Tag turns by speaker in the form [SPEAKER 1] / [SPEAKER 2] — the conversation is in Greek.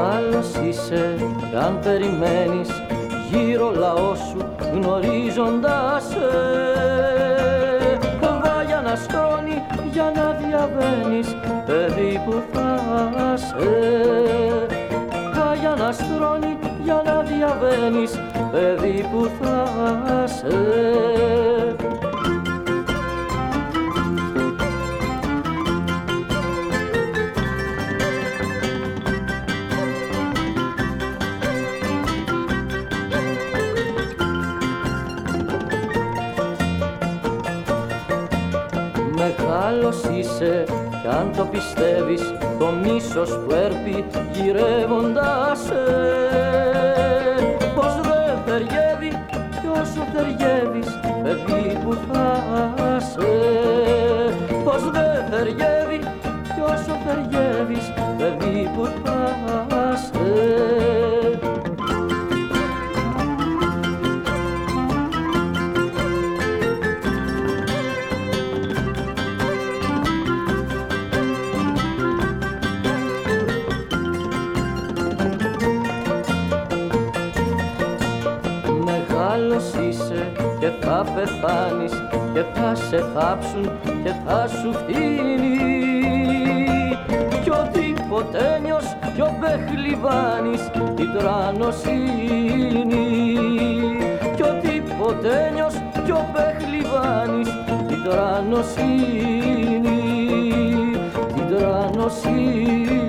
[SPEAKER 1] Μεγάλος είσαι κι αν περιμένεις γύρω λαό σου γνωρίζοντας σε. Βάγια να σκόνη για να διαβαίνεις παιδί που θα σε. Βάγια να στρώνει για να διαβαίνεις παιδί που θα σε Μεγάλος είσαι. Κι αν το πιστεύεις το μίσος που έρπει γυρεύοντας σε. Πως δεν θεριεύει κι όσο θεριεύεις παιδί που θα σε. Πως δεν θεριεύει κι όσο θεριεύεις παιδί που θα Μεγάλος είσαι και θα πεθάνεις και θα σε θάψουν και θα σου φτύνει κι ο τυποτένιος κι ο Μπεχλιβάνης την τρανοσύνη. Κι ο τυποτένιος κι ο Μπεχλιβάνης την τρανοσύνη. Την τρανοσύνη